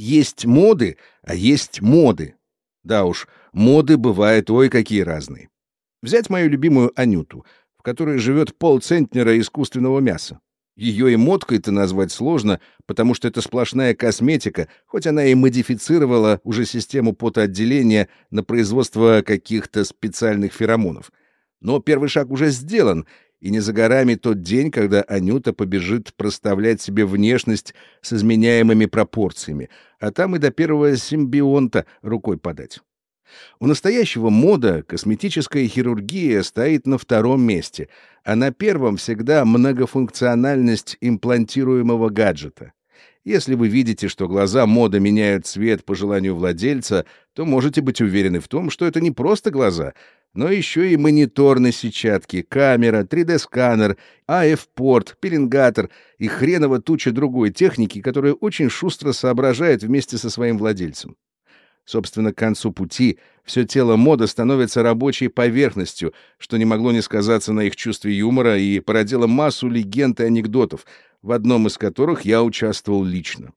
Есть моды, а есть моды. Да уж, моды бывают ой какие разные. Взять мою любимую Анюту, в которой живет полцентнера искусственного мяса. Ее и модкой-то назвать сложно, потому что это сплошная косметика, хоть она и модифицировала уже систему потоотделения на производство каких-то специальных феромонов. Но первый шаг уже сделан, и не за горами тот день, когда Анюта побежит проставлять себе внешность с изменяемыми пропорциями, а там и до первого симбионта рукой подать. У настоящего мода косметическая хирургия стоит на втором месте, а на первом всегда многофункциональность имплантируемого гаджета. Если вы видите, что глаза мода меняют цвет по желанию владельца, то можете быть уверены в том, что это не просто глаза, но еще и монитор на сетчатке, камера, 3D-сканер, AF-порт, пеленгатор и хреново туча другой техники, которая очень шустро соображает вместе со своим владельцем. Собственно, к концу пути все тело мода становится рабочей поверхностью, что не могло не сказаться на их чувстве юмора и породило массу легенд и анекдотов, в одном из которых я участвовал лично.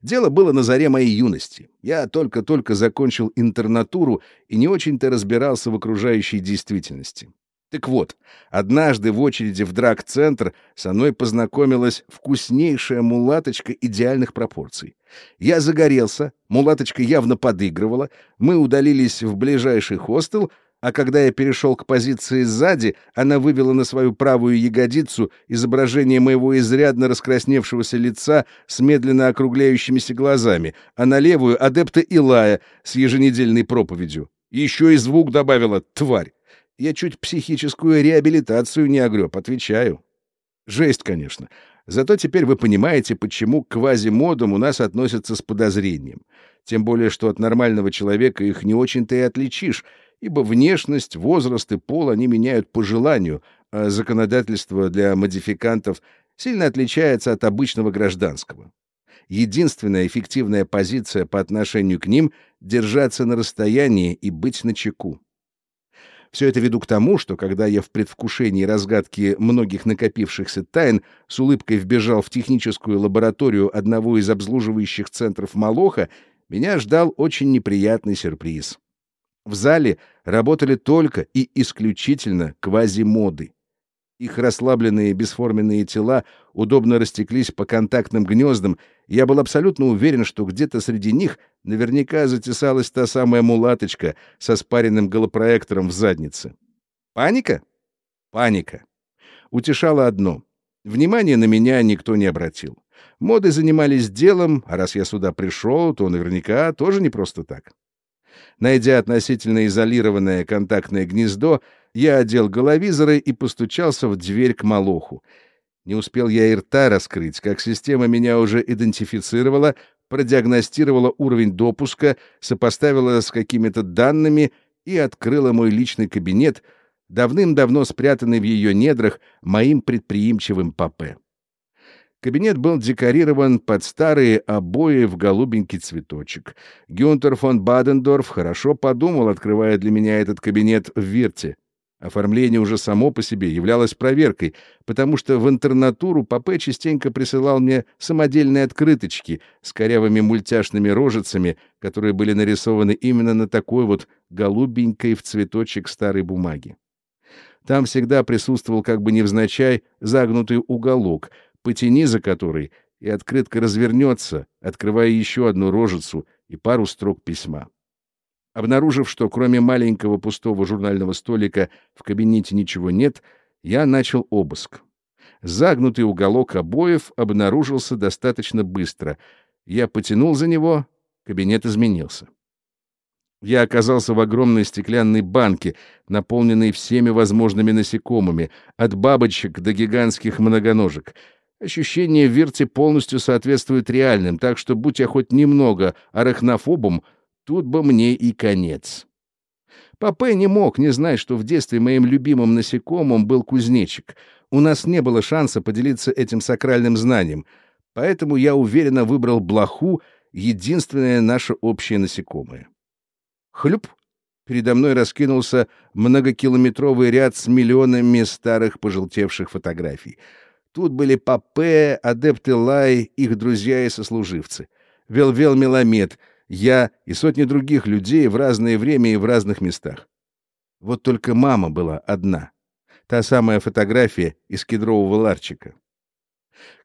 Дело было на заре моей юности. Я только-только закончил интернатуру и не очень-то разбирался в окружающей действительности. Так вот, однажды в очереди в драг-центр со мной познакомилась вкуснейшая мулаточка идеальных пропорций. Я загорелся, мулаточка явно подыгрывала, мы удалились в ближайший хостел, а когда я перешел к позиции сзади, она вывела на свою правую ягодицу изображение моего изрядно раскрасневшегося лица с медленно округляющимися глазами, а на левую — адепта Илая с еженедельной проповедью. Еще и звук добавила «тварь». Я чуть психическую реабилитацию не огреб, отвечаю. Жесть, конечно. Зато теперь вы понимаете, почему к квазимодам у нас относятся с подозрением. Тем более, что от нормального человека их не очень-то и отличишь, ибо внешность, возраст и пол они меняют по желанию, а законодательство для модификантов сильно отличается от обычного гражданского. Единственная эффективная позиция по отношению к ним — держаться на расстоянии и быть начеку. Все это веду к тому, что когда я в предвкушении разгадки многих накопившихся тайн с улыбкой вбежал в техническую лабораторию одного из обслуживающих центров Малоха, меня ждал очень неприятный сюрприз. В зале работали только и исключительно квазимоды. Их расслабленные бесформенные тела удобно растеклись по контактным гнездам, и я был абсолютно уверен, что где-то среди них наверняка затесалась та самая мулаточка со спаренным голопроектором в заднице. Паника? Паника. Утешало одно. Внимание на меня никто не обратил. Моды занимались делом, а раз я сюда пришел, то наверняка тоже не просто так. Найдя относительно изолированное контактное гнездо, я одел головизоры и постучался в дверь к Малоху. Не успел я и рта раскрыть, как система меня уже идентифицировала, продиагностировала уровень допуска, сопоставила с какими-то данными и открыла мой личный кабинет, давным-давно спрятанный в ее недрах моим предприимчивым папе. Кабинет был декорирован под старые обои в голубенький цветочек. Гюнтер фон Бадендорф хорошо подумал, открывая для меня этот кабинет в Вирте. Оформление уже само по себе являлось проверкой, потому что в интернатуру Папе частенько присылал мне самодельные открыточки с корявыми мультяшными рожицами, которые были нарисованы именно на такой вот голубенькой в цветочек старой бумаги. Там всегда присутствовал как бы невзначай загнутый уголок — потяни за которой, и открытка развернется, открывая еще одну рожицу и пару строк письма. Обнаружив, что кроме маленького пустого журнального столика в кабинете ничего нет, я начал обыск. Загнутый уголок обоев обнаружился достаточно быстро. Я потянул за него, кабинет изменился. Я оказался в огромной стеклянной банке, наполненной всеми возможными насекомыми, от бабочек до гигантских многоножек — Ощущения в Вирте полностью соответствуют реальным, так что, будь я хоть немного арахнофобом, тут бы мне и конец. Папе не мог не знать, что в детстве моим любимым насекомым был кузнечик. У нас не было шанса поделиться этим сакральным знанием, поэтому я уверенно выбрал блоху, единственное наше общее насекомое. Хлюп! Передо мной раскинулся многокилометровый ряд с миллионами старых пожелтевших фотографий — Тут были Папе, адепты Лай, их друзья и сослуживцы. Велвел Меламед, я и сотни других людей в разное время и в разных местах. Вот только мама была одна. Та самая фотография из кедрового ларчика.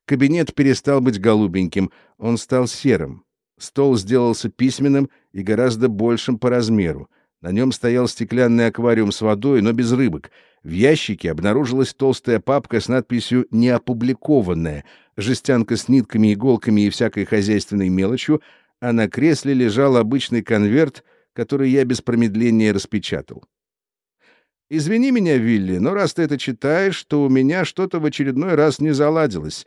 Кабинет перестал быть голубеньким, он стал серым. Стол сделался письменным и гораздо большим по размеру. На нем стоял стеклянный аквариум с водой, но без рыбок. В ящике обнаружилась толстая папка с надписью «Неопубликованная», жестянка с нитками, иголками и всякой хозяйственной мелочью, а на кресле лежал обычный конверт, который я без промедления распечатал. «Извини меня, Вилли, но раз ты это читаешь, то у меня что-то в очередной раз не заладилось.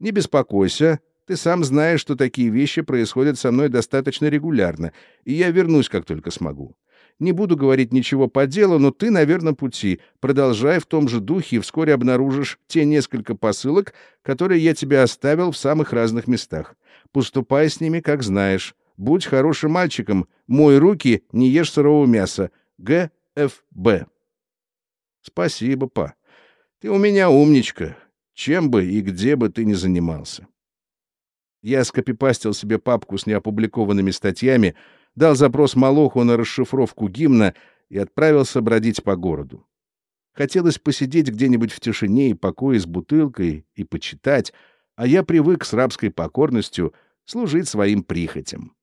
Не беспокойся, ты сам знаешь, что такие вещи происходят со мной достаточно регулярно, и я вернусь, как только смогу. Не буду говорить ничего по делу, но ты на верном пути. Продолжай в том же духе, и вскоре обнаружишь те несколько посылок, которые я тебе оставил в самых разных местах. Поступай с ними, как знаешь. Будь хорошим мальчиком. Мой руки, не ешь сырого мяса. Г. Ф. Б. Спасибо, па. Ты у меня умничка. Чем бы и где бы ты ни занимался. Я скопипастил себе папку с неопубликованными статьями, дал запрос Малоху на расшифровку гимна и отправился бродить по городу. Хотелось посидеть где-нибудь в тишине и покое с бутылкой и почитать, а я привык с рабской покорностью служить своим прихотям.